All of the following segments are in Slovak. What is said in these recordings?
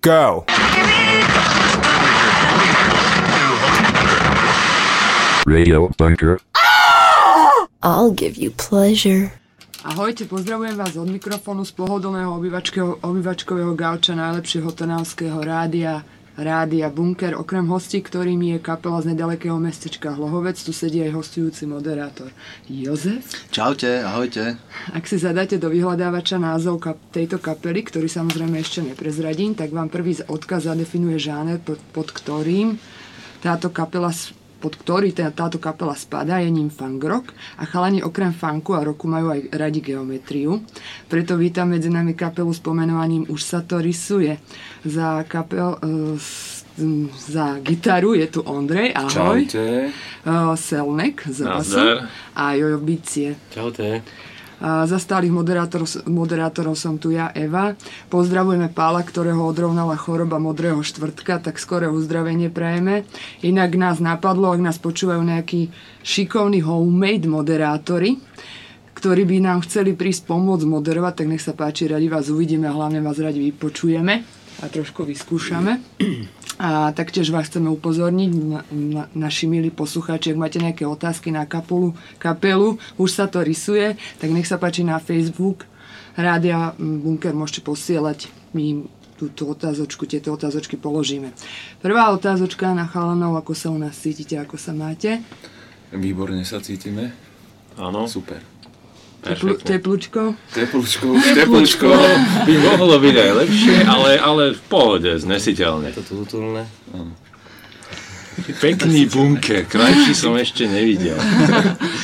Go! Radio Bunker. I'll give you pleasure. Ahojte, pozdravujem vás od mikrofónu z pohodlného obyvačkového, obyvačkového gauča najlepšieho trnavského rádia, rádia Bunker. Okrem hostí, ktorými je kapela z nedalekého mestečka Hlohovec, tu sedí aj hostujúci moderátor Jozef. Čaute, ahojte. Ak si zadáte do vyhľadávača názov kap- tejto kapely, ktorý samozrejme ešte neprezradím, tak vám prvý odkaz zadefinuje žáner, pod, pod ktorým táto kapela pod ktorý tá, táto kapela spadá, je ním funk rock a chalani okrem funku a roku majú aj radi geometriu. Preto vítam medzi nami kapelu s pomenovaním Už sa to rysuje. Za kapel, uh, za gitaru je tu Ondrej, ahoj. Čaute. Uh, Selnek z basu a Jojo Bicie. Čaute. Za stálych moderátorov, moderátorov som tu ja, Eva. Pozdravujeme Pála, ktorého odrovnala choroba modrého štvrtka, tak skoré uzdravenie prajeme. Inak nás napadlo, ak nás počúvajú nejakí šikovní homemade moderátori, ktorí by nám chceli prísť pomôcť moderovať, tak nech sa páči, radi vás uvidíme a hlavne vás radi vypočujeme a trošku vyskúšame. A taktiež vás chceme upozorniť, na, na, naši milí poslucháči, ak máte nejaké otázky na kapelu, kapelu, už sa to rysuje, tak nech sa páči na Facebook Rádia Bunker môžete posielať, my túto otázočku, tieto otázočky položíme. Prvá otázočka na chalanov, ako sa u nás cítite, ako sa máte. Výborne sa cítime. Áno, Super. Perfektne. teplúčko. Teplúčko, teplúčko. By mohlo byť aj lepšie, ale, ale v pohode, znesiteľne. Toto útulné. Pekný bunker, krajší som ešte nevidel.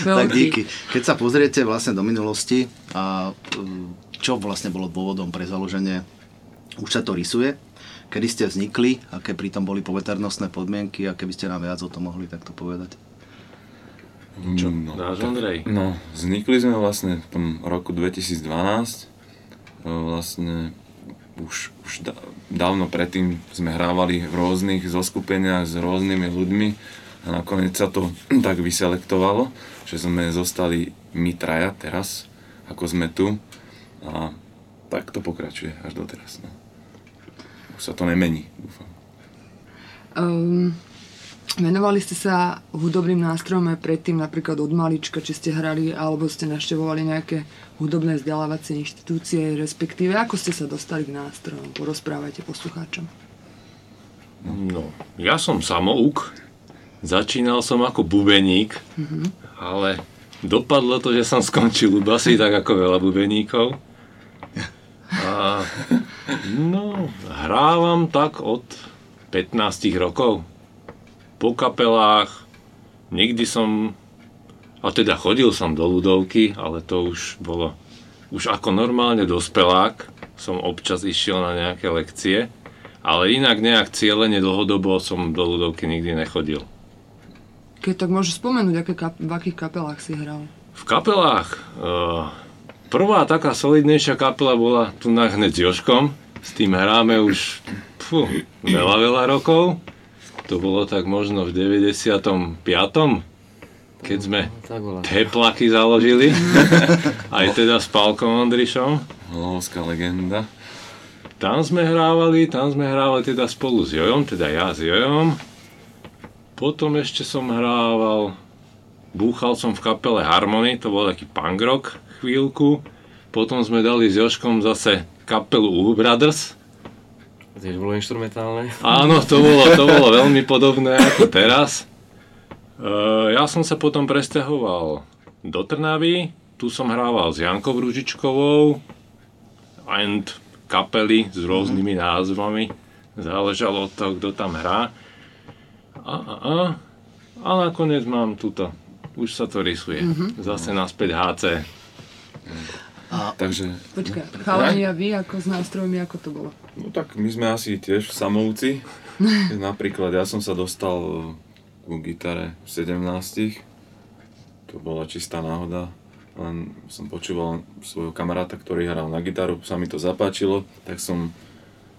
Tak díky. Keď sa pozriete vlastne do minulosti a mm, čo vlastne bolo dôvodom pre založenie, už sa to rysuje, kedy ste vznikli, aké pritom boli poveternostné podmienky a keby ste nám viac o tom mohli takto povedať. Čo? No, Dáš, tak- Ondrej? No, vznikli sme vlastne v tom roku 2012. E, Vlastne už, už dávno predtým sme hrávali v rôznych zoskupeniach s rôznymi ľuďmi a nakoniec sa to tak vyselektovalo, že sme zostali my traja teraz, ako sme tu a tak to pokračuje až doteraz. No. Už sa to nemení, dúfam. Um, venovali ste sa hudobným nástrojom aj predtým, napríklad od malička, či ste hrali, alebo ste naštevovali nejaké hudobné vzdelávacie inštitúcie, respektíve ako ste sa dostali k nástrojom? Porozprávajte poslucháčom. No, ja som samouk, začínal som ako bubeník, ale dopadlo to, že som skončil u basy, tak ako veľa bubeníkov. A, no, hrávam tak od 15 rokov. Po kapelách, nikdy som, a teda chodil som do ľudovky, ale to už bolo, už ako normálne dospelák som občas išiel na nejaké lekcie, ale inak nejak cieľene dlhodobo som do ľudovky nikdy nechodil. Keď tak môžeš spomenúť, aké kap- v akých kapelách si hral. V kapelách, uh, prvá taká solidnejšia kapela bola tu na hneď s Joškom, s tým hráme už fú, veľa, veľa rokov. To bolo tak možno v 95. keď sme bola. teplaky založili, aj teda s Pálkom Ondrišom. Hlovská legenda. Tam sme hrávali, tam sme hrávali teda spolu s Jojom, teda ja s Jojom. Potom ešte som hrával, búchal som v kapele Harmony, to bol taký punk rock chvíľku. Potom sme dali s Joškom zase kapelu U Brothers. Tiež bolo instrumentálne. Áno, to bolo, to bolo veľmi podobné ako teraz. E, ja som sa potom presťahoval do Trnavy, tu som hrával s Jankou Ružičkovou and kapely s rôznymi názvami. Záležalo od toho, kto tam hrá. A, a, a, a nakoniec mám tuto. Už sa to rysuje. Zase naspäť HC. Takže, Počkaj, chalani a vy ako s nástrojmi, ako to bolo? no tak my sme asi tiež samouci. Napríklad ja som sa dostal ku gitare v 17. To bola čistá náhoda. Len som počúval svojho kamaráta, ktorý hral na gitaru, sa mi to zapáčilo, tak som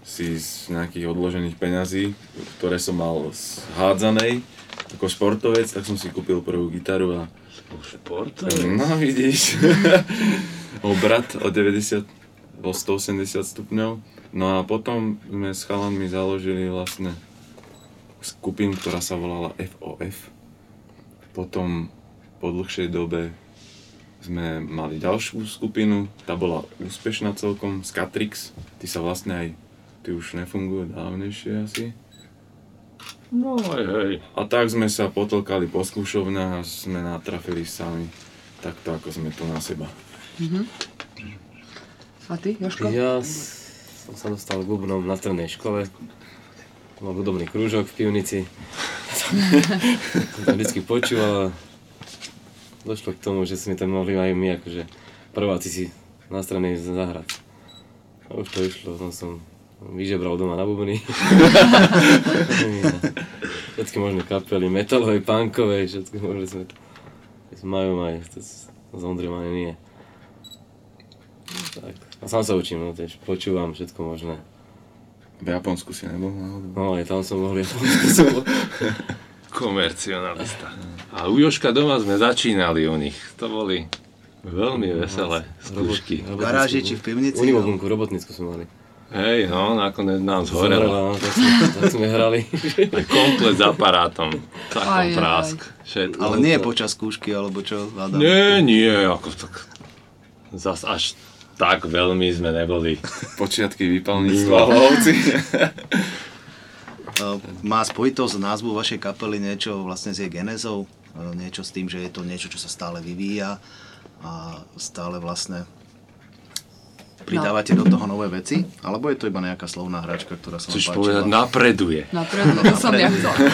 si z nejakých odložených peňazí, ktoré som mal z hádzanej, ako športovec, tak som si kúpil prvú gitaru a Šport? No vidíš. Obrat o 90 bol 180 stupňov. No a potom sme s chalanmi založili vlastne skupinu, ktorá sa volala FOF. Potom po dlhšej dobe sme mali ďalšiu skupinu, tá bola úspešná celkom, Scatrix. Ty sa vlastne aj, ty už nefungujú dávnejšie asi. No hej, hej. A tak sme sa potlkali po skúšovnách a sme natrafili sami takto, ako sme tu na seba. A ty, Joško? Ja som sa dostal k bubnom na strednej škole. Mal hudobný krúžok v pivnici. som tam vždycky počúval a došlo k tomu, že sme tam mohli aj my akože prváci si na strednej zahrať. A už to išlo, tam som vyžebral doma na bubny. všetky možné kapely, metalové, punkové, všetky možné sme majú aj, to s Ondrejom ani nie. Tak. A sám sa učím, no tiež počúvam všetko možné. V Japonsku si nebol náhodou? No aj tam som bol, ja som bol. Komercionalista. A u Joška doma sme začínali u nich. To boli veľmi veselé skúšky. V garáži či v pivnici? Unimobunku, robotnícku sme mali. Hej, no, nakoniec nám zhorelo. Zhorela, no, tak, sme, tak sme hrali. Komplet s aparátom. Takom Aj, aj. prásk. Všetko. Ale nie počas skúšky, alebo čo? Adam? Nie, nie, ako tak... Zas až tak veľmi sme neboli. Počiatky výpalníctva v Lovci. Uh, Má spojitosť názvu vašej kapely niečo vlastne s jej genezou? Uh, Niečo s tým, že je to niečo, čo sa stále vyvíja a stále vlastne pridávate do toho nové veci? Alebo je to iba nejaká slovná hračka, ktorá sa vám Chceš páčila? povedať, napreduje. Napredu, to som ja chcel.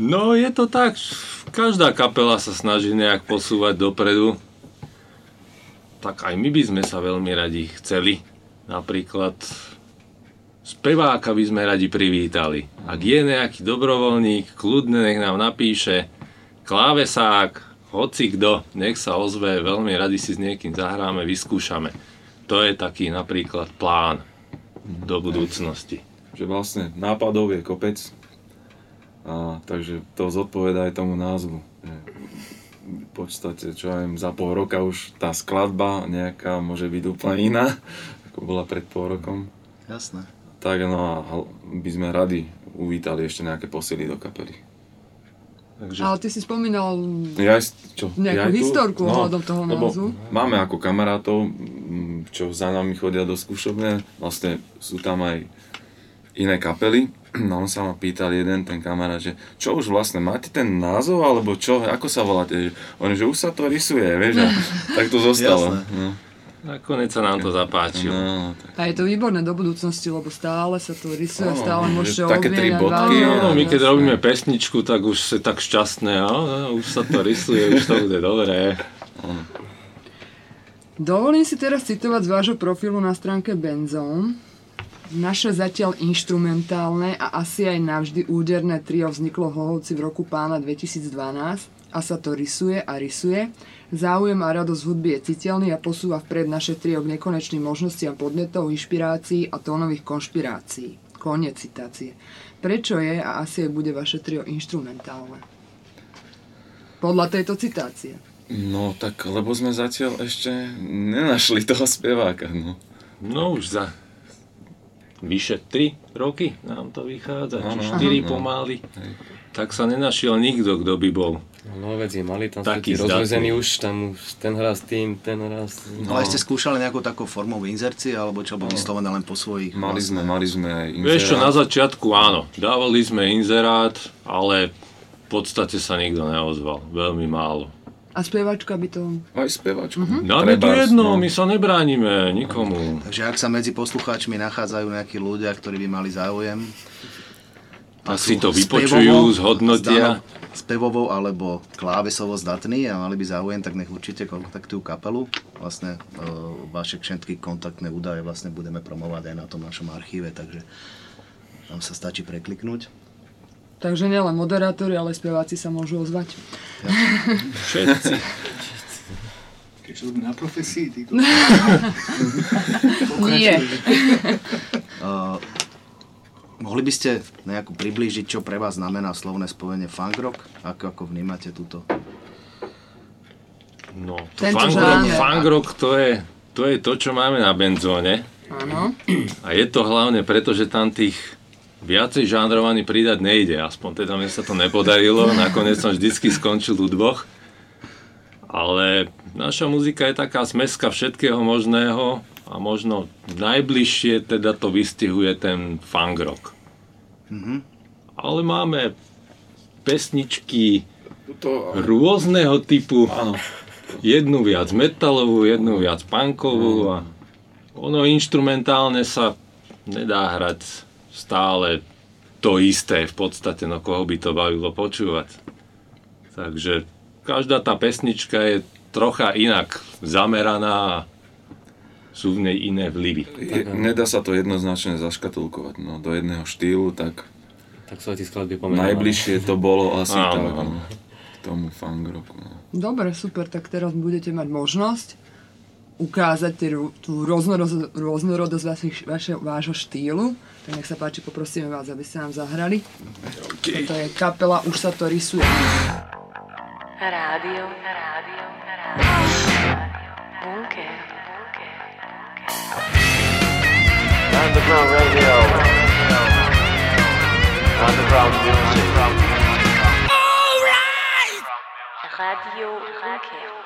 No je to tak, každá kapela sa snaží nejak posúvať dopredu. Tak aj my by sme sa veľmi radi chceli. Napríklad speváka by sme radi privítali. Ak je nejaký dobrovoľník, kľudne nech nám napíše klávesák, hoci kto, nech sa ozve, veľmi radi si s niekým zahráme, vyskúšame. To je taký napríklad plán do budúcnosti. že vlastne nápadov je kopec. A, takže to zodpoveda aj tomu názvu. V podstate, čo ja viem, za pol roka už tá skladba nejaká môže byť úplne iná, ako bola pred pol rokom. Jasné. Tak no a by sme radi uvítali ešte nejaké posily do kapely. Takže Ale ty si spomínal Ja aj, čo, Nejakú ja aj historku ohľadom toho názvu? Máme ako kamarátov, čo za nami chodia do skúšobne, vlastne sú tam aj iné kapely. No on sa ma pýtal jeden, ten kamarát, že čo už vlastne, máte ten názov, alebo čo, ako sa voláte? On, že už sa to rysuje, vieš, a tak to zostalo. Jasné. No, nakoniec sa nám to zapáčilo. no, tak. A je to výborné do budúcnosti, lebo stále sa to rysuje, No, stále že môžete také tri obmieniať, bodky, váľovať. No, my keď Jasné. robíme pesničku, tak už sa tak šťastné, a, a, už sa to rysuje, už to bude dobré. Dovolím si teraz citovať z vášho profilu na stránke Benzón. Naše zatiaľ inštrumentálne a asi aj navždy úderné trio vzniklo v Hlohovci v roku pána 2012 a sa to rysuje a rysuje. Záujem a radosť hudby je citeľný a posúva vpred naše trio k nekonečným možnostiam podnetov, inšpirácií a tónových konšpirácií. Koniec citácie. Prečo je a asi aj bude vaše trio inštrumentálne? Podľa tejto citácie. no tak, lebo sme zatiaľ ešte nenašli toho speváka, no. No už za vyše 3 roky nám to vychádza, Áno, či 4 áno. pomaly. Tak sa nenašiel nikto, kto by bol. No vec je malý, tam Taký sú rozvezený už, tam už ten s tým, ten s tým. No. Ale ste skúšali nejakou takou formou inzercie, alebo čo, alebo vyslovené len po svojich? Mali sme, mali sme aj Vieš čo, na inzerát. začiatku áno, dávali sme inzerát, ale v podstate sa nikto neozval, veľmi málo. A spievačka by to... Aj spevačku. Nám je to jedno, no. my sa nebránime nikomu. Takže ak sa medzi poslucháčmi nachádzajú nejakí ľudia, ktorí by mali záujem, sú si to spevovo vypočujú, zhodnotia. zdanou- Spevovo alebo klávesovo zdatní a mali by záujem, tak nech určite kontaktujú kapelu. Vlastne e, vaše všetky kontaktné údaje vlastne budeme promovať aj na tom našom archíve, takže tam sa stačí prekliknúť. Takže nielen moderátori, ale speváci sa môžu ozvať. Všetci. Keď sú na profesii, ty Nie. Uh, mohli by ste nejako priblížiť, čo pre vás znamená slovné spojenie funk rock? Ako, ako vnímate túto? No, to funk rock, funk rock to je to je to, čo máme na benzóne. Áno. A je to hlavne preto, že tam tých viacej žánrovaní pridať nejde. Aspoň teda mi sa to nepodarilo. Nakoniec som vždycky skončil u dvoch. Ale naša muzika je taká smeska všetkého možného a možno najbližšie teda to vystihuje ten funk rock. Ale máme pesničky To, rôzneho typu. áno. Jednu viac metalovú, jednu viac punkovú a ono instrumentálne sa nedá hrať stále to isté v podstate, no koho by to bavilo počúvať. Takže každá tá pesnička je trocha inak zameraná a sú v nej iné vlivy. Je, nedá sa to jednoznačne zaškatulkovať no, do jedného štýlu, tak Tak sú aj tie skladby najbližšie to bolo asi Áno, tak, áno. no, k tomu funk rocku. No. Dobre, super, tak teraz budete mať možnosť ukázať tú rôznorodosť vašich, vaše, vášho štýlu. Tak nech sa páči, poprosíme vás, aby ste nám zahrali. Toto je kapela Už sa to rysuje. Radio, radio, radio. Bunker. Underground radio. Underground music. Radio Bunker.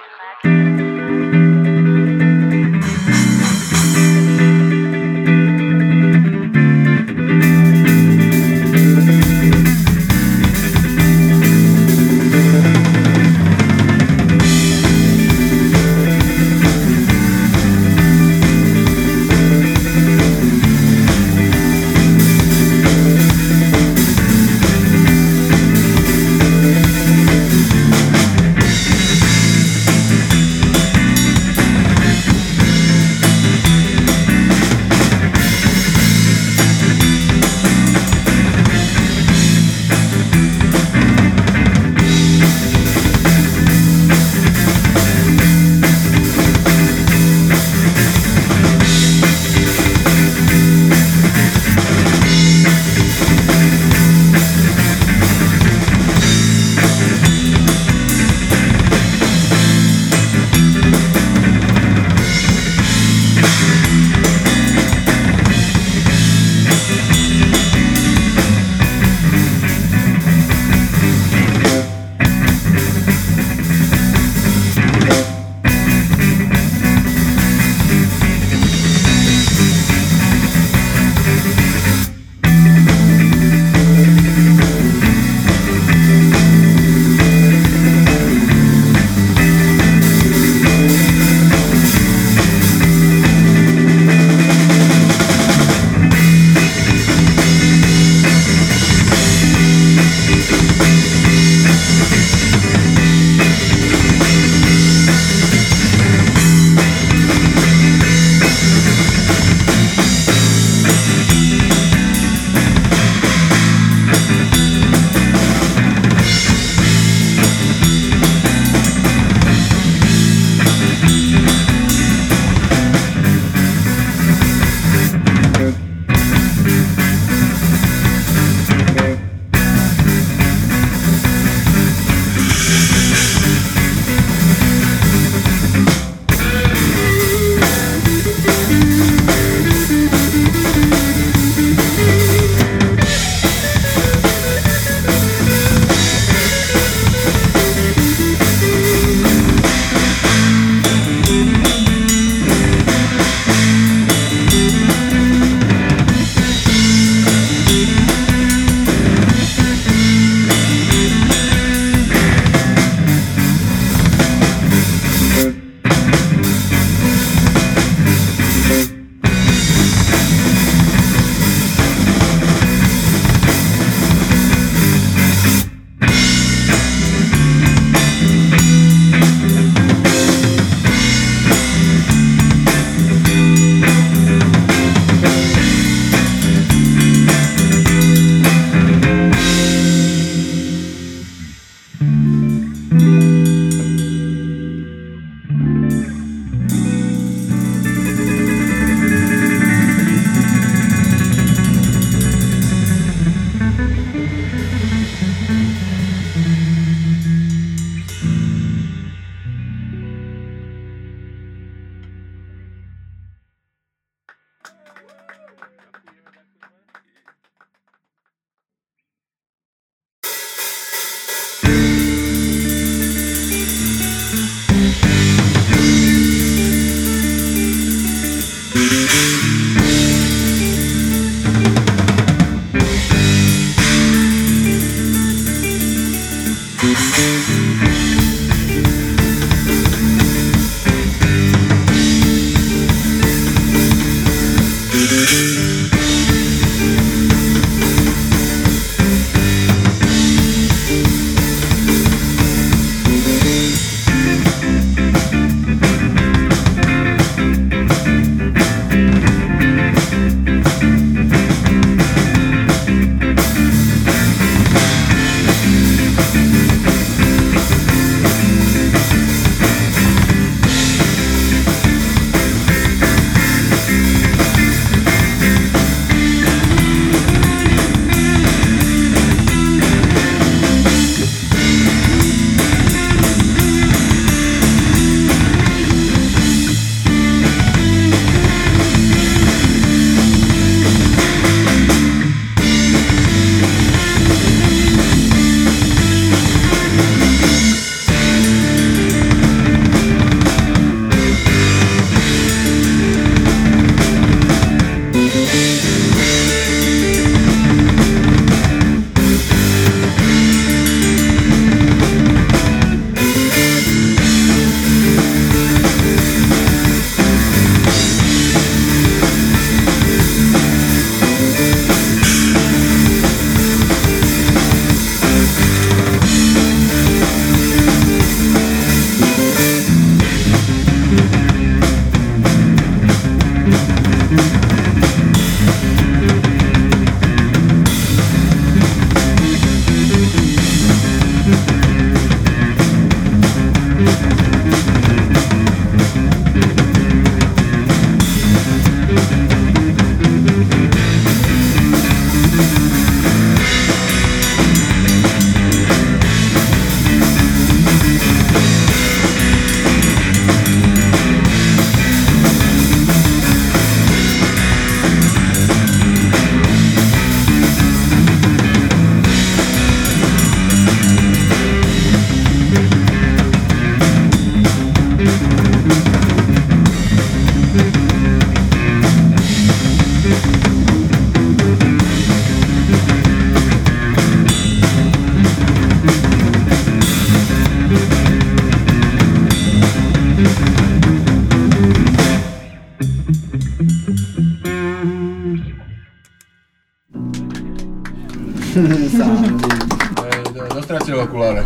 Dostratil okuláre.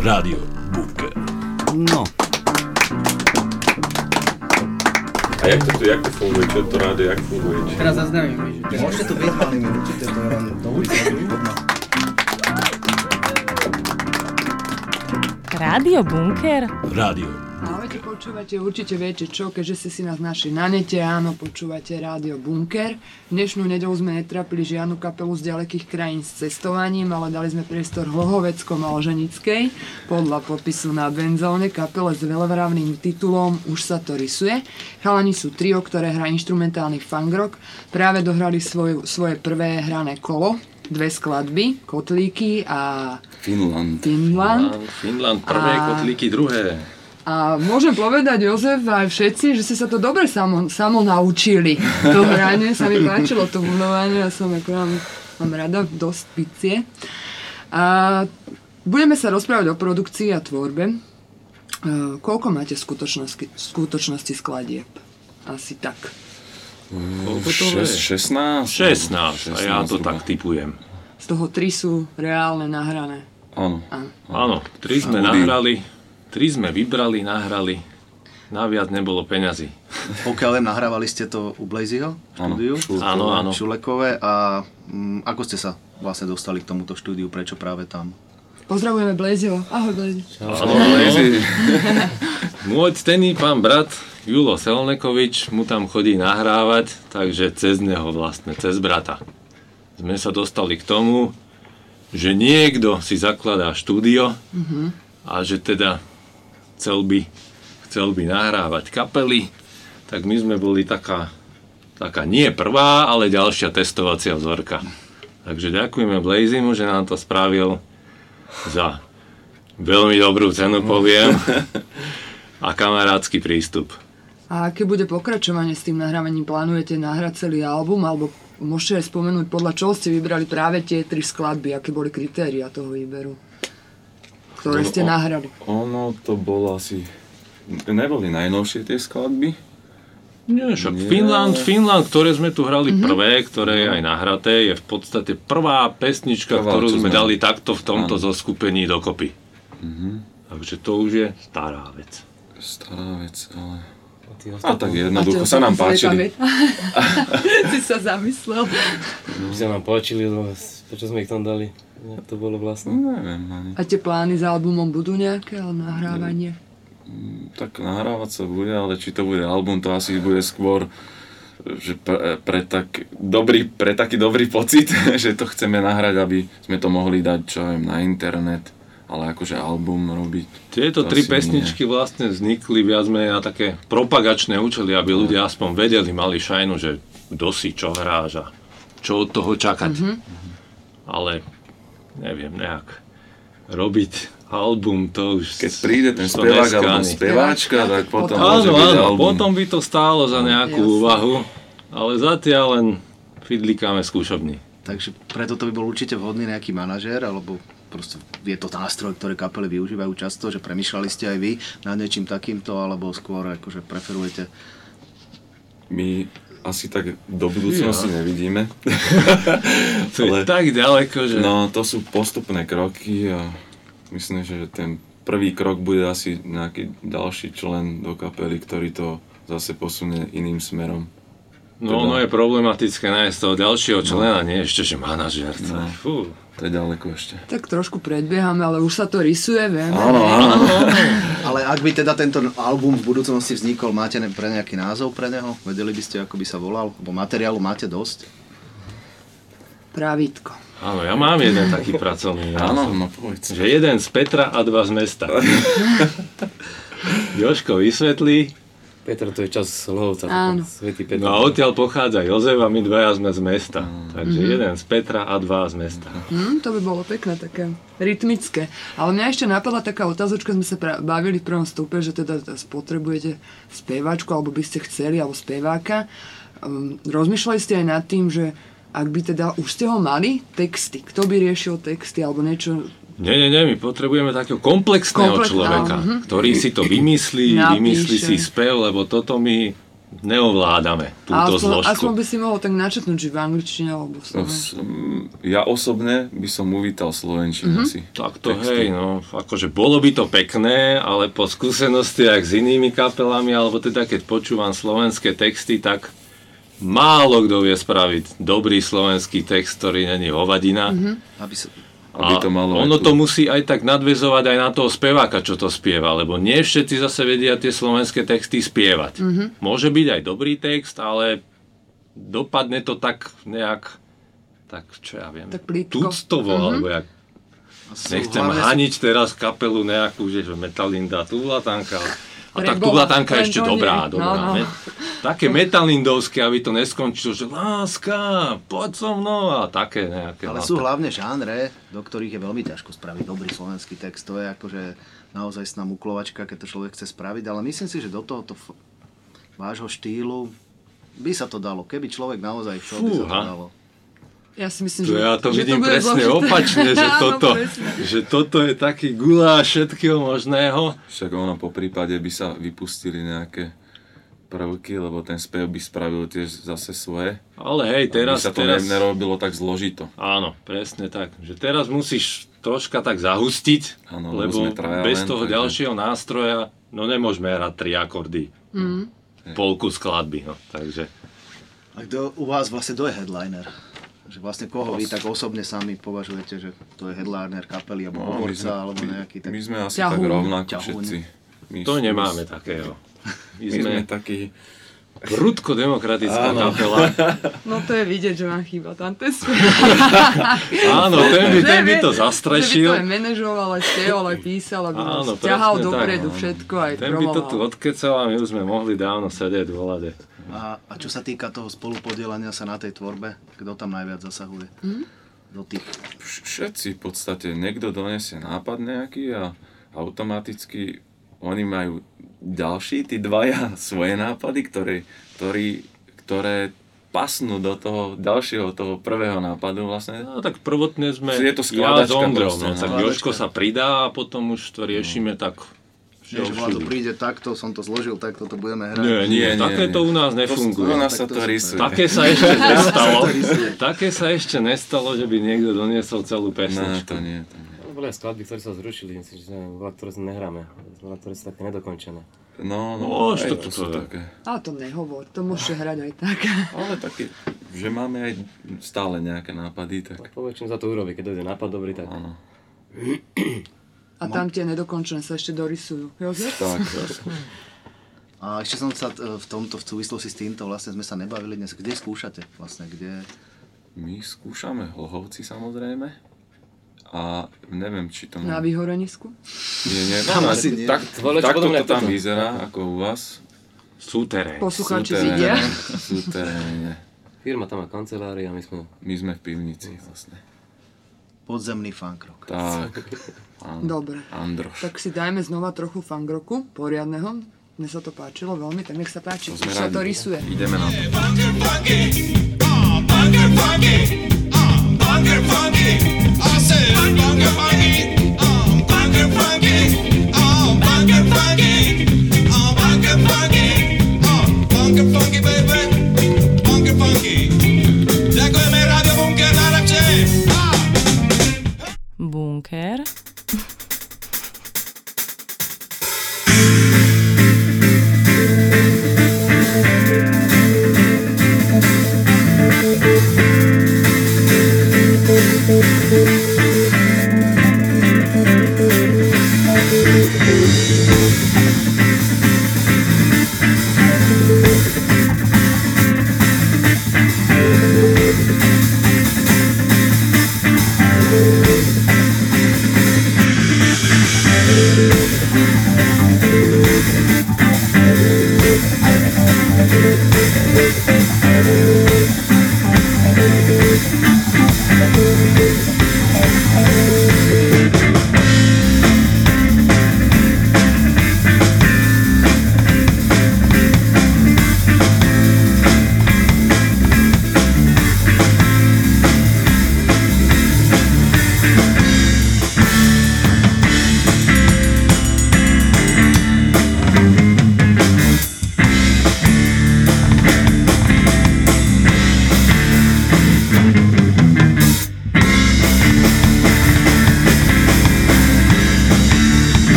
Rádio Bunker. No, A jak to, jak to funguje? Čo to rádio, jak funguje? Či... Teraz zaznamím, že... môžete to byť malými, určite to len do ulice. Rádio Bunker? Rádio počúvate, určite viete čo, keďže ste si nás našli na nete, áno, počúvate Rádio Bunker. Dnešnú nedelu sme netrapili žiadnu kapelu z ďalekých krajín s cestovaním, ale dali sme priestor Hlohoveckom a Oženickej podľa podpisu na benzóne kapele s veľvravným titulom Už sa to rysuje. Chalani sú trio, ktoré hrá instrumentálny funk rock. Práve dohrali svoj, svoje prvé hrané kolo, dve skladby, Kotlíky a Finland. Finland. Finland prvé, A- kotlíky druhé. A môžem povedať, Jozef, aj všetci, že ste sa to dobre samo, samo naučili. To hranie sa mi páčilo, to bunovanie, ja som ako mám, mám rada dosť picie. A budeme sa rozprávať o produkcii a tvorbe. A koľko máte skutočnosti, skutočnosti skladieb? Asi tak. Koľko to je? 16? 16, a ja to zhruba. tak typujem. Z toho tri sú reálne nahrané. Áno. Áno, tri sme A Woody? nahrali, tri sme vybrali, nahrali. Naviac nebolo peňazí. Pokiaľ viem, nahrávali ste to u Blazyho štúdiu? Áno, áno. Šulekové a mm, ako ste sa vlastne dostali k tomuto štúdiu, prečo práve tam? Pozdravujeme Blezio. Ahoj Blezio. Áno, Lazy. Môj ctený pán brat Julo Selnekovič mu tam chodí nahrávať, takže cez neho vlastne, cez brata. Sme sa dostali k tomu, že niekto si zakladá štúdio a že teda chcel by, chcel by nahrávať kapely, tak my sme boli taká, taká nie prvá, ale ďalšia testovacia vzorka. Takže ďakujeme Blazimu, že nám to spravil za veľmi dobrú cenu, poviem, a kamarádsky prístup. A aké bude pokračovanie s tým nahrávaním? Plánujete nahrať celý album, alebo môžete aj spomenúť, podľa čoho ste vybrali práve tie tri skladby, aké boli kritéria toho výberu, ktoré ste nahrali? Ono to bolo asi... Neboli najnovšie tie skladby. Nie, však Nie. Finland, Finland, ktoré sme tu hrali prvé, ktoré je aj nahraté, je v podstate prvá pesnička, Prvá, ktorú sme sme- dali takto v tomto Áno. zoskupení dokopy. Takže to už je stará vec. Stará vec, ale... A tak jednoducho sa nám páčili. si sa zamyslel. by sa nám páčili, lebo prečo sme ich tam dali? Jak to bolo vlastne? Neviem ani. A tie plány s albumom budú nejaké ale nahrávanie? Tak nahrávať sa bude, ale či to bude album, to asi bude skôr že pre, pre, tak dobrý, pre taký dobrý pocit, že to chceme nahrať, aby sme to mohli dať čo viem, na internet, ale akože album robiť. Tieto to tri pesničky vlastne vznikli viac menej na také propagačné účely, aby ľudia aspoň vedeli, mali šajnu, že kto si čo hráš a čo od toho čakať. Ale neviem, nejak robiť album, to už... Keď príde ten spevák alebo speváčka, tak potom Áno, môže Áno, album. potom by to stálo za nejakú Jasné. úvahu, ale zatiaľ len fidlikáme skúšobní. Takže preto to by bol určite vhodný nejaký manažér, alebo proste je to nástroj, ktoré kapely využívajú často, že premýšľali ste aj vy nad niečím takýmto, alebo skôr akože preferujete My asi tak do budúcnosti nevidíme. To je tak ďaleko, že... No, to sú postupné kroky a myslím, že ten prvý krok bude asi nejaký ďalší člen do kapely, ktorý to zase posunie iným smerom. No, no je problematické nájsť toho ďalšieho člena, nie ešte, že manažér. to No. je- Fú. To je ďaleko ešte. Tak trošku predbiehame, ale už sa to rysuje, vieme. Áno, áno. Ale ak by teda tento album v budúcnosti vznikol, máte ne- pre nejaký názov pre neho? Vedeli by ste, ako by sa volal? Lebo materiálu máte dosť. Pravítko. Áno, ja mám jeden taký pracovný Áno, názov. no povedz. Že jeden z Petra a dva z mesta. Joško vysvetlí. Petr to je čas Lhovca, Áno. Svetý Petr. No a odtiaľ pochádza Jozef a my dvaja sme z mesta. Takže jeden z Petra a dva z mesta. Hm, to by bolo pekné, také rytmické. Ale mňa ešte napadla taká otázočka, sme sa pra- bavili v prvom stupe, že teda t- potrebujete speváčku, alebo by ste chceli, alebo speváka. Um, rozmýšľali ste aj nad tým, že ak by teda už ste ho mali, texty, kto by riešil texty, alebo niečo, Nie, nie, nie, my potrebujeme takého komplexného Komplex- človeka, áno, mhm. ktorý si to vymyslí, Napíše. vymyslí si spev, lebo toto my neovládame A túto aspoň, aspoň zložku. by si mohol tak načetnúť, že v angličtine alebo v To slovenčine. som- Ja osobne by som uvítal Slovenčinu Mhm. asi. Tak to Texty. hej, no, akože bolo by to pekné, ale po skúsenostiach s inými kapelami, alebo teda keď počúvam slovenské texty, tak málo kto vie spraviť dobrý slovenský text, ktorý není hovadina. Aby sa, Aby A to malo ono tú- to musí aj tak nadvezovať aj na toho speváka, čo to spieva, lebo nie všetci zase vedia tie slovenské texty spievať. Mhm. Môže byť aj dobrý text, ale dopadne to tak nejak, tak čo ja viem, Tak tuctovo, Mhm. alebo jak Nechcem haniť teraz kapelu nejakú, že Metalinda, Tublatanka. A Pre tak Tublatanka je ešte nie. dobrá, No, dobrá. no. Také metalindovské, aby to neskončilo, že láska, poď so mnou a také nejaké. Ale sú hlavne žánre, do ktorých je veľmi ťažko spraviť dobrý slovenský text. To je akože naozaj sná muklovačka, keď to človek chce spraviť, ale myslím si, že do tohoto f- vášho štýlu by sa to dalo. Keby človek naozaj chcel, by sa to dalo. Ja si myslím, To že, ja to že vidím bude presne zložité. opačne, že Áno, toto, presne. že toto je taký guláš všetkého možného. Však ono po prípade by sa vypustili nejaké prvky, lebo ten spev by spravil tiež zase svoje. Ale hej, teraz, aby sa to teraz, ne- nerobilo tak zložito. Áno, presne tak. Že teraz musíš troška tak zahustiť, Áno, lebo lebo sme traja bez len, toho takže- ďalšieho nástroja, no nemôžeme hrať tri akordy. Mm. Polku skladby, no. Takže A kto u vás vlastne, kto je headliner? Že vlastne koho vy tak osobne sami považujete, že to je headliner kapely, alebo No, hovorca, alebo nejaký tak... My sme asi Ťahuň. tak rovnako všetci. My to nemáme takého. My, My sme sme takí... prudko demokratická Áno. kapela. No to je vidieť, že vám chýba tam ten. Áno, ten by, ten by to Že by zastrešil. to aj manažoval, aj spieval, aj písal, aby Áno, ťahal dopredu tak. všetko, aj Ten by to tu promoval. odkecal a my už sme mohli dávno sedieť v lade. A, a čo sa týka toho spolupodielania sa na tej tvorbe, kto tam najviac zasahuje? Hm? Do tých... Vš- Všetci v podstate, niekto donesie nápad nejaký a automaticky oni majú ďalší, tí dvaja, svoje nápady, ktoré, ktorý, ktoré pasnú do toho ďalšieho, toho prvého nápadu vlastne. No tak prvotne sme Je to ja s Ondrom, no, no. tak Jožko sa pridá a potom už to riešime tak Nie, že Vlado príde takto, som to zložil, takto to budeme hrať. Nie, nie, Nie, také nie. to u nás To- nefunguje. u nás sa to rysuje. Také sa ešte nestalo. Také sa ešte nestalo, že by niekto doniesol celú pesničku. to nie, to nie. To boli aj skladby, ktoré sa zrušili, myslím, že bola, ktoré sme nehráme. Bola, ktoré sú také nedokončené. No, no, No, aj to to sú je? také. Ale to nehovor, to môžete hrať aj tak. Ale také, že máme aj stále nejaké nápady, tak Tak po väčšinu za to urobí, keď dojde nápad dobrý, tak áno. A tam tie nedokončené sa ešte dorysujú. Jozef? Tak, A ešte som sa e, v tomto, v súvislosti s týmto vlastne sme sa nebavili dnes. Kde skúšate vlastne? Kde... my skúšame Hlohovci samozrejme. A neviem, či to Na má... vyhorenisku? Nie, nie, Tam asi nie. Tak, podobné to tam vyzerá, ako u vás. Súterén. Poslucháči Súteréne, vidia. Súteréne. firma tam má kancelária a my sme... My sme v pivnici vlastne. Podzemný funk rock. Tak, áno. Dobre. Androš. Tak si dajme znova trochu fangroku, poriadneho. Mne sa to páčilo veľmi, tak nech sa páči. To Už sa to rysuje. Ideme na to. Bunker. Bangi, bangi.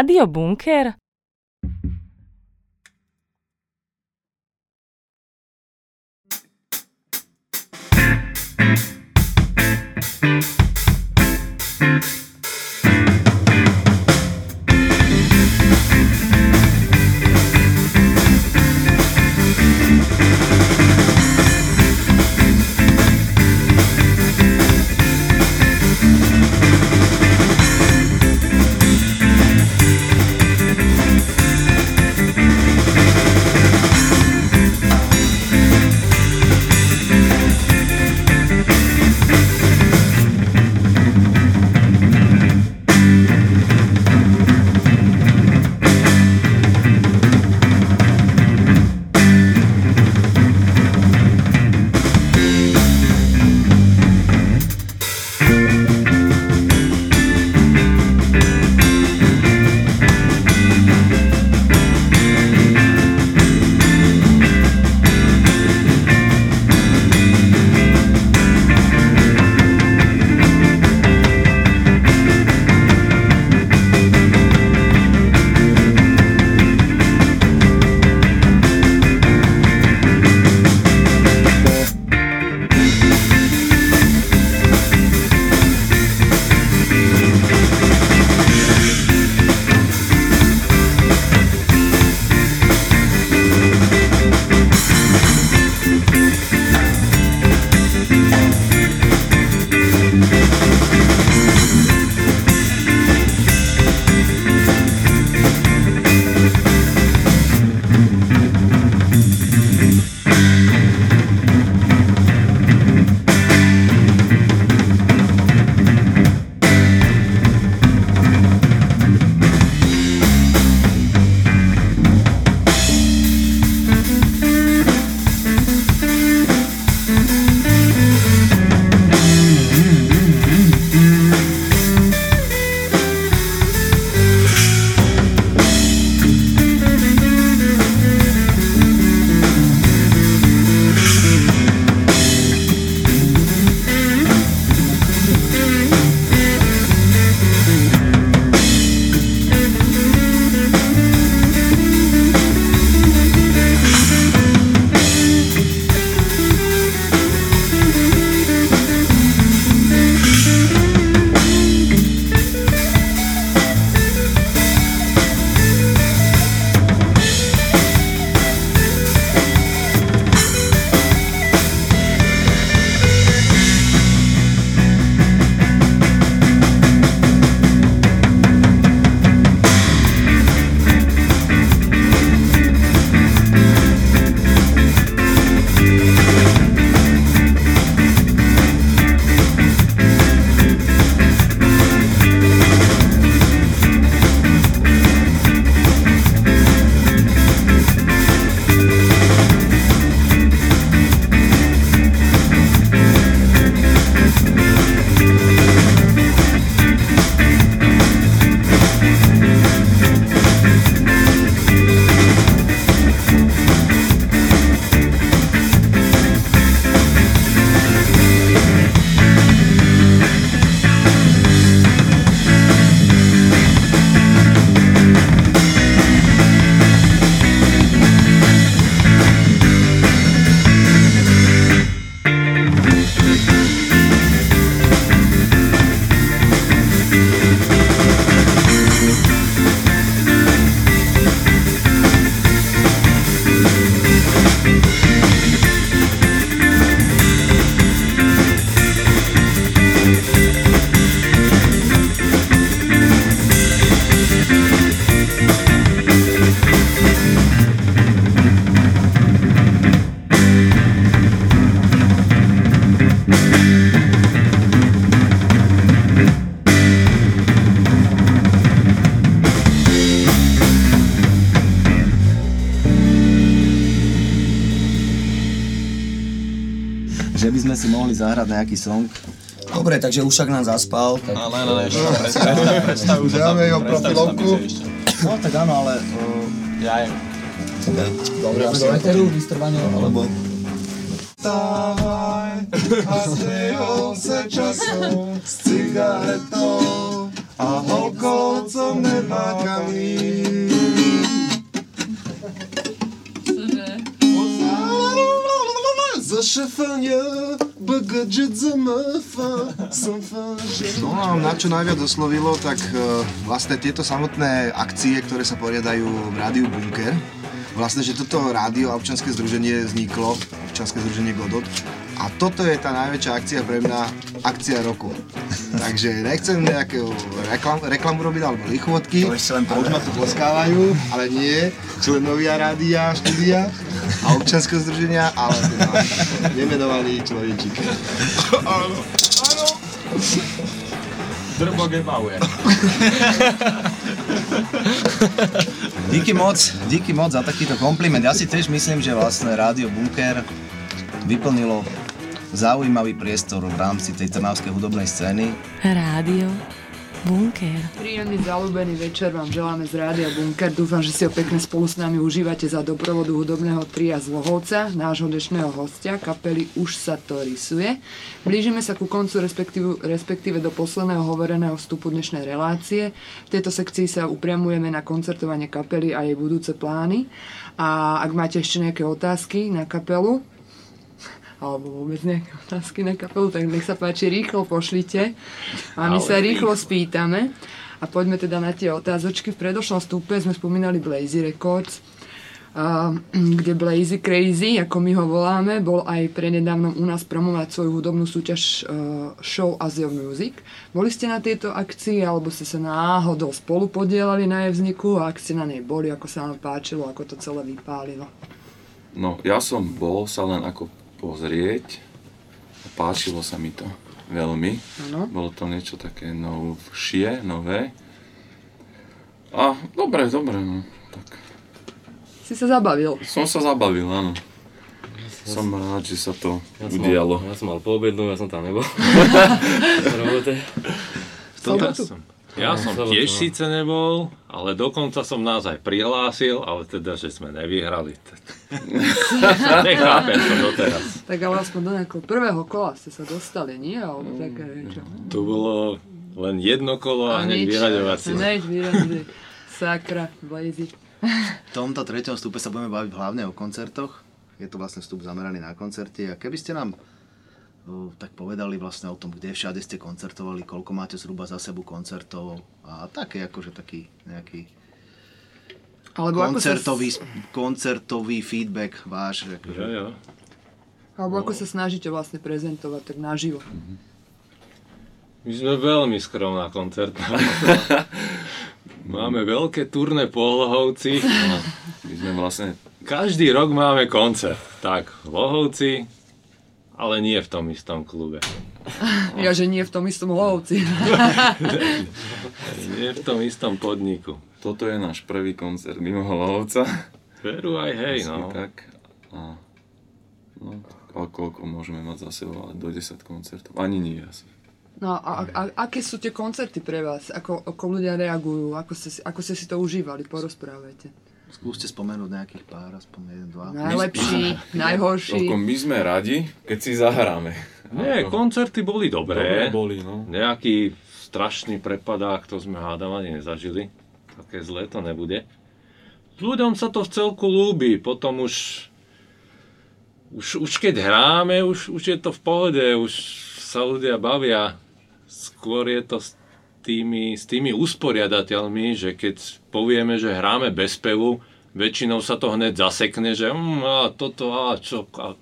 Rádio Bunker? Zahrať nejaký song. Dobre, takže Ušak nám zaspal. Tak... Ale, ale, ešte predstav, predstav, Už dáme jeho profilovku. No tak áno, ale... Uh, ja je. Dobre, do Eteru, vystrvanie, alebo... Vstávaj a sejou se časom s cigaretou a holko, co nemá kamín. Zaszefania, bagadžet za mafa, som No a na čo najviac oslovilo, tak e, vlastne tieto samotné akcie, ktoré sa poriadajú v rádiu Bunker, vlastne, že toto rádio a občanské združenie vzniklo, občanské združenie Godot, a toto je tá najväčšia akcia pre mňa, akcia roku. Takže nechcem nejakú reklam, reklamu robiť alebo lichvotky, už ma tu poskávajú, ale nie. Členovia rádia, štúdia a občanského združenia, ale teda nemenovaný človečík. Áno, áno. Drbo Gebauer. díky moc, díky moc za takýto kompliment. Ja si tiež myslím, že vlastne Rádio Bunker vyplnilo zaujímavý priestor v rámci tej trnavskej hudobnej scény. Rádio Bunker. Príjemný, zalúbený večer vám želáme z Rádia Bunker. Dúfam, že si ho pekne spolu s nami užívate za doprovodu hudobného tria z Lohovca, nášho dnešného hostia, kapely Už sa to rysuje. Blížime sa ku koncu, respektíve, respektíve do posledného hovoreného vstupu dnešnej relácie. V tejto sekcii sa upriamujeme na koncertovanie kapely a jej budúce plány. A ak máte ešte nejaké otázky na kapelu, alebo vôbec nejaké otázky na kapelu, tak nech sa páči, rýchlo pošlite a my Ale sa rýchlo rýchlo. spýtame. A poďme teda na tie otázočky. V predošlom stupe sme spomínali Blazy Records, kde Blazy Crazy, ako my ho voláme, bol aj prednedávnom u nás promovať svoju hudobnú súťaž uh, show Azio Music. Boli ste na tejto akcii, alebo ste sa náhodou spolu podielali na jej vzniku a ak ste na nej boli, ako sa vám páčilo, ako to celé vypálilo? No, ja som bol sa len ako pozrieť. Páčilo sa mi to veľmi. Áno. Bolo to niečo také novšie, nové. A dobre, dobre, no. Tak. Si sa zabavil. Som sa zabavil, áno. Som rád, že sa to Ja som udialo. Mal, ja som mal poobednú, ja som tam nebol. v robote. Ja som, ja som tiež no. síce nebol, ale dokonca som nás aj prihlásil, ale teda, že sme nevyhrali. Tak... Nechápem to doteraz. Tak ale aspoň do nejakého prvého kola ste sa dostali, nie? Alebo také niečo. To bolo len jedno kolo a hneď nič. vyraďovacie. Hneď vyraďovali. Sakra, Blazy. V tomto treťom stupe sa budeme baviť hlavne o koncertoch. Je to vlastne vstup zameraný na koncerty. A keby ste nám tak povedali vlastne o tom, kde všade ste koncertovali, koľko máte zhruba za sebou koncertov a také akože taký nejaký Alebo ako sa, koncertový, koncertový feedback váš. Akože. Jo, jo. alebo ako sa snažíte vlastne prezentovať tak naživo. My sme veľmi skromná koncertná. Máme veľké turné po Lohovci. My sme vlastne, Každý rok máme koncert. Tak, Lohovci, ale nie v tom istom klube. Ja, že nie v tom istom Hlovci. Nie v tom istom podniku. toto je náš prvý koncert mimo Hlavovca. Veru aj hej, no. Tak. A, no, a koľko môžeme mať za sebou, ale do 10 koncertov. Ani nie asi. No a, a, a aké sú tie koncerty pre vás? Ako, ako ľudia reagujú? Ako ste, ako ste si to užívali? Porozprávajte. Skúste spomenúť nejakých pár, aspoň jeden, dva. Najlepší, najhorší. Toľko my sme radi, keď si zahráme. Nie, koncerty boli dobré. Dobre boli, no. Nejaký strašný prepadák, to sme hádam ani nezažili. Také zlé to nebude. Ľuďom sa to v celku ľúbi, potom už, už, už keď hráme, už, už je to v pohode, už sa ľudia bavia. Skôr je to tými, s tými usporiadateľmi, že keď povieme, že hráme bez pevu, väčšinou sa to hneď zasekne, že mm, a toto, a čo, a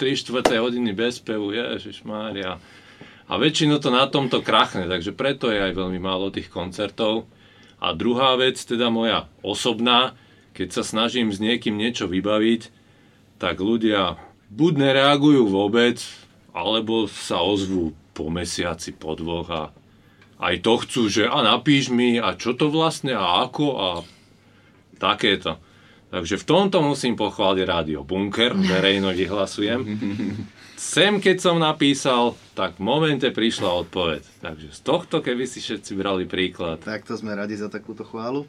3 čtvrté hodiny bez pevu, Ježiš Mária. A väčšinou to na tomto krachne, takže preto je aj veľmi málo tých koncertov. A druhá vec, teda moja osobná, keď sa snažím s niekým niečo vybaviť, tak ľudia buď nereagujú vôbec, alebo sa ozvú po mesiaci, po dvoch a aj to chcú, že a napíš mi a čo to vlastne a ako a takéto. Takže v tomto musím pochváliť rádio Bunker, verejno vyhlasujem. Sem, keď som napísal, tak v momente prišla odpoveď. Takže z tohto, keby si všetci brali príklad. Takto sme radi za takúto chválu.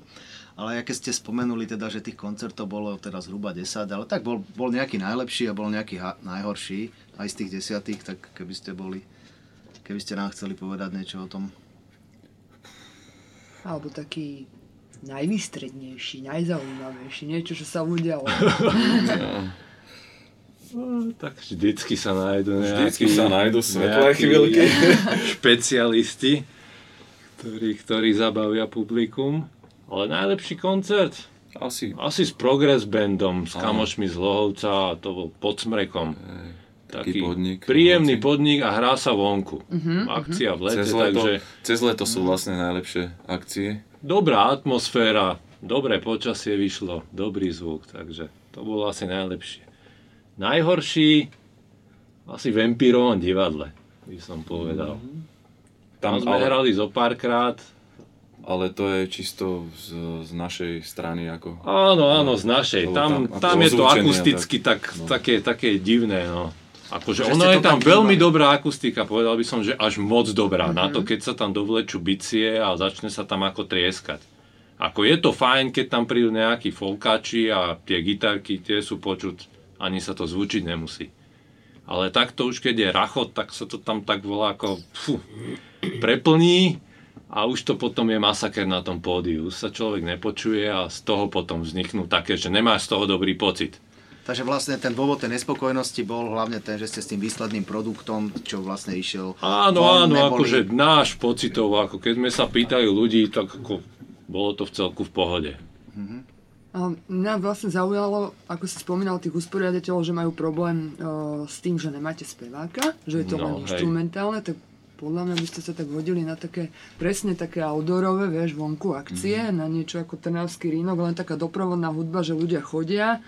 Ale aké ste spomenuli teda, že tých koncertov bolo teraz zhruba 10, ale tak bol, bol nejaký najlepší a bol nejaký ha- najhorší aj z tých desiatých, tak keby ste boli, keby ste nám chceli povedať niečo o tom. Alebo taký najvýstrednejší, najzaujímavejší, niečo, čo sa udialo. No, tak vždycky sa nájdu nejakí, Vždycky sa nájdu svetlé chvíľky. špecialisti, ktorí, ktorí zabavia publikum. Ale najlepší koncert? Asi. Asi s Progress Bandom, s kamošmi z Lohovca, a to bol pod smrekom. Taký podnik. Príjemný podnik a hrá sa vonku. Mhm, Akcia v lete, Cez leto, takže cez leto sú vlastne najlepšie akcie. dobrá atmosféra, dobré počasie vyšlo, dobrý zvuk, takže to bolo asi najlepšie. Najhorší asi v Empírovom divadle, by som povedal. Tam, Tam sme ale- hrali zo párkrát. Ale to je čisto z, z našej strany ako... Áno, áno, z našej. Tam, ako tam je to akusticky tak, no. také, také divné, no. Akože ste je tam tam veľmi vnímali. dobrá akustika, povedal by som, že až moc dobrá. Na Mhm. to, keď sa tam dovlečú bicie a začne sa tam ako trieskať. Ako je to fajn, keď tam prídu nejakí folkáči a tie gitarky, tie sú počuť, ani sa to zvučiť nemusí. Ale takto už keď je rachot, tak sa to tam tak volá ako fú, preplní a už to potom je masaker na tom pódiu. Už sa človek nepočuje a z toho potom vzniknú také, že nemáš z toho dobrý pocit. Takže vlastne ten dôvod tej nespokojnosti bol hlavne ten, že ste s tým výsledným produktom, čo vlastne išiel Áno, von, áno, neboli- akože náš pocitov, ako keď sme sa pýtajú ľudí, tak ako bolo to v celku v pohode. A mňa vlastne zaujalo, ako si spomínal tých usporiadateľov, že majú problém uh, s tým, že nemáte speváka, že je to No, len hej. instrumentálne, tak podľa mňa by ste sa tak hodili na také, presne také outdoorové, vieš, vonku akcie, Mhm. na niečo ako Trnavský rínok, len taká doprovodná hudba, že ľudia chodia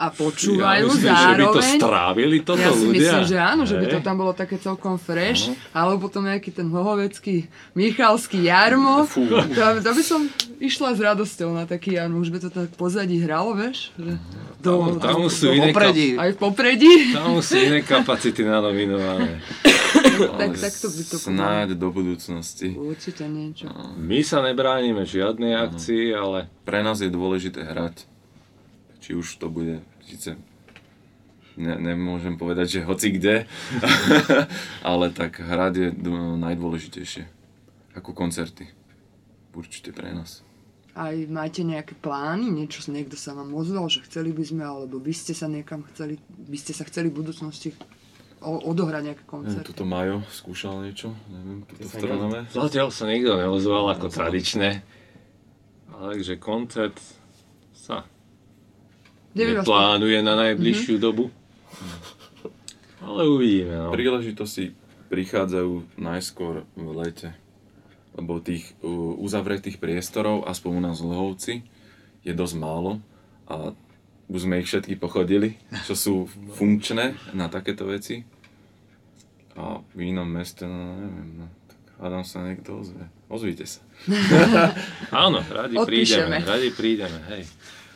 a Ja počúvajú myslím, zároveň. že by to strávili toto ja si ľudia. myslím, že áno, že by to tam bolo také celkom fresh, alebo potom nejaký ten hlohovecký Michalský jarmo. To, to by som išla s radosťou na taký jarmo, už by to tak pozadí hralo, vieš? Že Tam- tam sú iné popredí. Aj v popredí. Tam sú iné kapacity nanominované. tak, tak to by to Snáď do budúcnosti. Určite niečo. My sa nebránime žiadnej akcii, ale... Pre nás je dôležité hrať. Či už to bude, síce ne, nemôžem povedať, že hoci kde, ale tak hrať je najdôležitejšie. Ako koncerty. Určite pre nás. Aj máte nejaké plány, niečo, niekto sa vám ozval, že chceli by sme, alebo vy ste sa niekam chceli, by ste sa chceli v budúcnosti o- odohrať nejaké Neviem, koncerty. tuto Majo skúšal niečo, neviem, tuto v Trnave. Zatiaľ sa nikto neozval ako tradičné. Ale takže koncert sa Kde by vás to- neplánuje na najbližšiu dobu. Ale uvidíme. No. Príležitosti prichádzajú najskôr v lete. Lebo tých uzavretých priestorov, aspoň u nás v Lhovci, je dosť málo. A už sme ich všetky pochodili, čo sú funkčné na takéto veci. A v inom meste, no neviem, no. Tak hádam sa niekto ozve. Ozvíte sa. Áno, radi Odpíšeme. prídeme, radi prídeme, hej.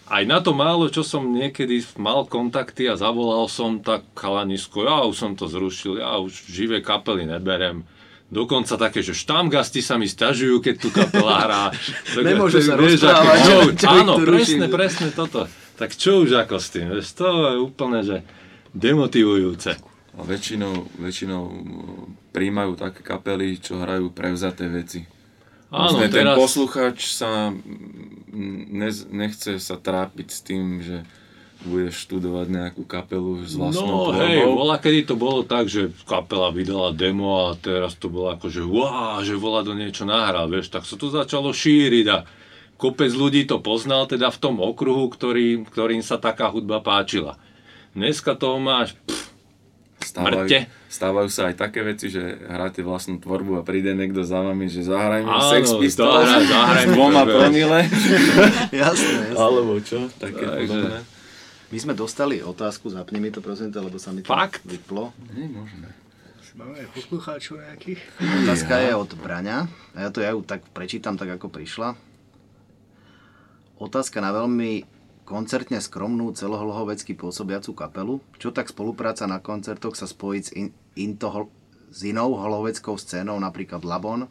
Aj na to málo, čo som niekedy mal kontakty a zavolal som, tak chalanisko, ja už som to zrušil, ja už živé kapely neberem. Dokonca také, že štamgasti sa mi stažujú, keď tu kapela hrá. Tak, Nemôžu tak sa vieš, rozprávať, ako, čo, čo áno, presne, presne toto. Tak čo už ako s tým, vieš, to je úplne, že demotivujúce. A väčšinou, väčšinou uh, príjmajú také kapely, čo hrajú prevzaté veci. Áno, Vlastne ten teraz- posluchač sa ne, nechce sa trápiť s tým, že budeš študovať nejakú kapelu s vlastnou No hej, tvorbou. bola kedy to bolo tak, že kapela vydala demo a teraz to bolo ako, že wow, že volá do niečo nahral, vieš, tak sa to začalo šíriť a kopec ľudí to poznal teda v tom okruhu, ktorý, ktorým sa taká hudba páčila. Dneska toho máš, pff, Stávajú, mŕte. stávajú sa aj také veci, že hráte vlastnú tvorbu a príde niekto za vami, že zahrajme Áno, Sex Pistols zahraj- zahrajme s dvoma promile. Jasné, jasné. Alebo čo, také Takže- podobné. My sme dostali otázku, zapni mi to prosím, lebo sa mi to Fakt? vyplo. Nie, môžeme. Máme aj poslucháčov nejakých. Otázka je od Braňa. A ja to ja ju tak prečítam, tak ako prišla. Otázka na veľmi koncertne skromnú celohlohovecky pôsobiacu kapelu. Čo tak spolupráca na koncertoch sa spojiť s, in, into, s inou holoveckou scénou, napríklad Labon,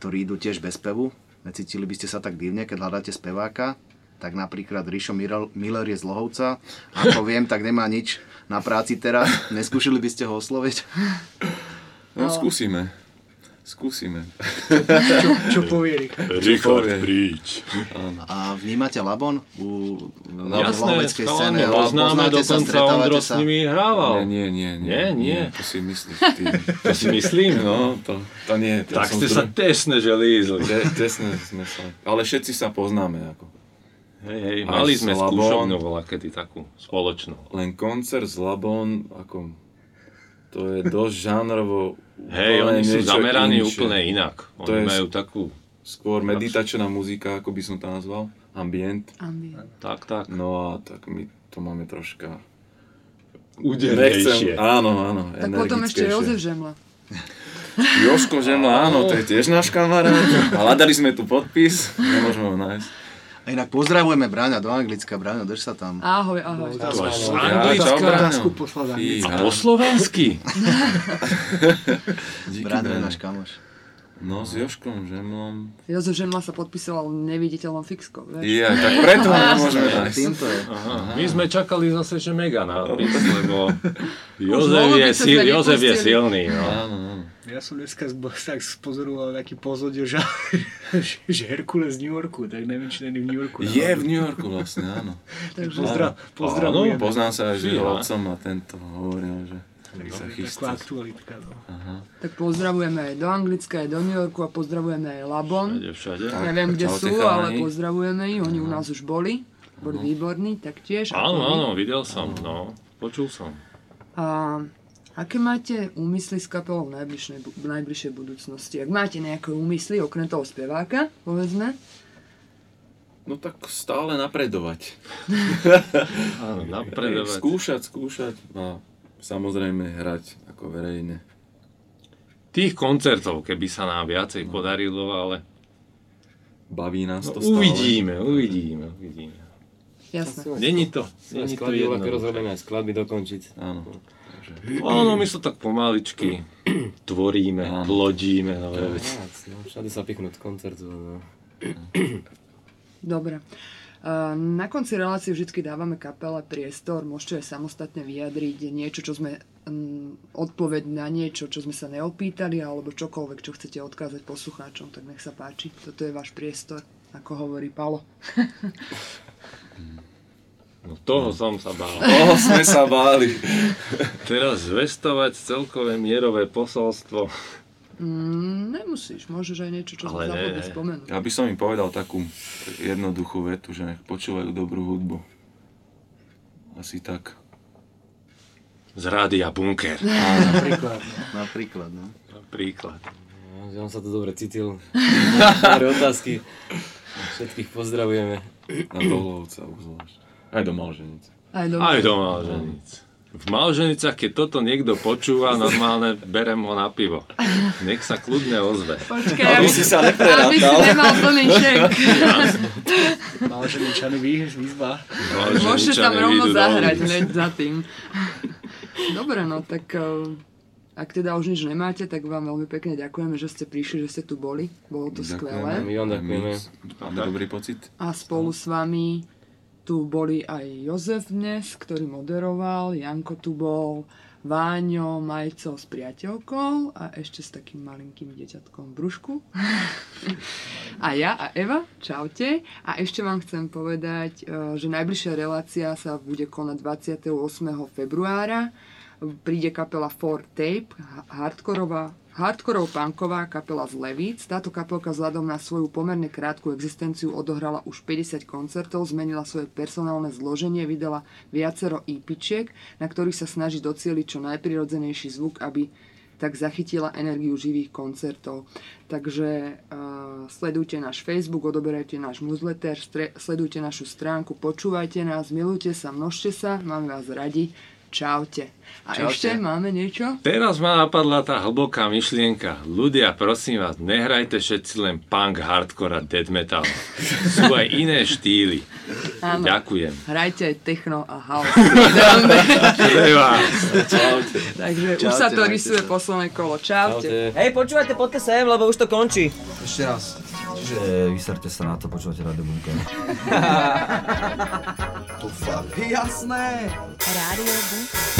ktorí idú tiež bez spevu. Necítili by ste sa tak divne, keď hľadáte speváka? Tak napríklad Rišo Miller je z Lohovca. Ako viem, tak nemá nič na práci teraz. Neskúšili by ste ho osloviť? No, skúsime. Skúsime. Čo, čo povie Richard? Príď. A vnímate Labon u na jasné, scéne? poznáme, dokonca Ondro sa? s nimi hrával. Nie, nie, nie. Nie, nie. To si myslíš ty. To si myslím? No, to, to nie. To Tak ste zdru- sa tesne že lízli. Te, tesne sme sa. Ale všetci sa poznáme. Ako. Hej, hej, Aj mali sme Slabon. skúšovňu bola kedy takú spoločnú. Len koncert s Labon, ako, to je dosť žánrovo Hej, oni sú zameraní inšie. úplne inak. To Oni je majú takú... skôr meditačná muzika, ako by som to nazval. Ambient. Ambient. Tak, tak. No a tak my to máme troška... Udernejšie. áno, áno, Tak potom ešte. Jozef Žemla. Joško Žemla, áno, to je tiež náš kamarát. A hľadali sme tu podpis, nemôžeme ho nájsť. A inak pozdravujeme Bráňa do Anglicka. Bráňo, drž sa tam. Ahoj, ahoj. To až z Anglicka. Otázku poslal z Anglicka. A po slovensky. Bráňo je náš kamoš. No, s Joškom Žemlom. Jozef Žemla sa podpisoval neviditeľnom fixkou, vieš? Ja, tak preto nemôžeme nájsť. Týmto je. Aha. My sme čakali zase, že mega lebo Jozef je, by sa si, sa Jozef je silný. No. Áno, áno. Ja som dneska tak spozoroval taký pozodil, že, že Herkules z New Yorku, tak neviem, či není v New Yorku. Je v New Yorku vlastne, áno. Takže Pozdra, Áno, pozdravujeme. Poznám sa aj s jeho otcom a tento hovoril, že sa Takú chystá. aktualitka. No. Aha. Tak pozdravujeme aj do Anglicka, aj do New Yorku a pozdravujeme aj Labon. Všade, všade. Neviem, kde sú, ale pozdravujeme ich. Oni u nás už boli. Boli výborní, taktiež. Áno, ako my. áno, videl som, no. Počul som. A aké máte úmysly s kapelou v najbližšej, v najbližšej budúcnosti? Ak máte nejaké úmysly, okrem toho speváka, povedzme, No tak stále napredovať. Áno, napredovať. Skúšať, skúšať a samozrejme hrať ako verejne. Tých koncertov, keby sa nám viacej podarilo, ale Baví nás no, to stále. uvidíme, uvidíme, uvidíme. jasné. Není to, není to skladby, jedno. rozrobené, aj skladby dokončiť. Áno. Áno, my sa tak pomaličky tvoríme, Áno. plodíme nové veci. Ác, no, všade sa pichnúť koncertu. No. Dobre. A Na konci relácie vždy dávame kapele priestor, môžete aj samostatne vyjadriť niečo, čo sme odpoveď na niečo, čo sme sa neopýtali, alebo čokoľvek, čo chcete odkázať poslucháčom, tak nech sa páči. Toto je váš priestor, ako hovorí Palo. No toho som sa bál. Oh, sme sa báli. Teraz zvestovať celkové mierové posolstvo. Mm, nemusíš, môžeš aj niečo, čo Ale zabudli ne. spomenúť. Ja by som im povedal takú jednoduchú vetu, že nech počúvajú dobrú hudbu. Asi tak. Z rádia Bunker. Napríklad. Napríklad, no. Napríklad. No, že on sa to dobre cítil. Dobre otázky. Všetkých pozdravujeme. Na Dolovca obzvlášť. Aj do Malženice. Aj do... Aj do Malženic. V Malženicách, keď toto niekto počúva, normálne berem ho na pivo. Nech sa kľudne ozve. Počkaj, Aby aby, si sa aby si neprerátal. nemal plný šek. Malženičany vý- výzva. Môžete tam rovno zahrať hneď za tým. Dobre, no tak eh, ak teda už nič nemáte, tak vám veľmi pekne ďakujeme, že ste prišli, že ste tu boli. Bolo to skvelé. My vám ďakujeme. Máme dobrý pocit. A spolu s vami tu boli aj Jozef dnes, ktorý moderoval, Janko tu bol, Váňo, Majco s priateľkou a ešte s takým malinkým deťatkom v brúšku. a ja a Eva, čaute. A ešte vám chcem povedať, e, že najbližšia relácia sa bude konať 28. februára. Príde kapela Four Tape, ha- hardkorová hardkorov-punková kapela z Levíc. Táto kapelka vzhľadom na svoju pomerne krátku existenciu odohrala už 50 koncertov, zmenila svoje personálne zloženie, vydala viacero EPčiek, na ktorých sa snaží docieliť čo najprirodzenejší zvuk, aby tak zachytila energiu živých koncertov. Takže uh, sledujte náš Facebook, odoberajte náš newsletter, stre- sledujte našu stránku, počúvajte nás, milujte sa, množte sa, máme vás radi. Čaute. A Čaute. ešte máme niečo? Teraz ma napadla tá hlboká myšlienka. Ľudia, prosím vás, nehrajte všetci len punk, hardcore a death metal. Sú aj iné štýly. Áno. Ďakujem. Hrajte aj techno a house. Takže už Čaute, sa to rysuje posledné kolo. Čaute. Čaute. Hej, počúvajte, poďte sem, lebo už to končí. Ešte raz. Čiže vyserte sa na to, počúvate Radio Bunker. to fakt. Jasné. Rádio Bunker.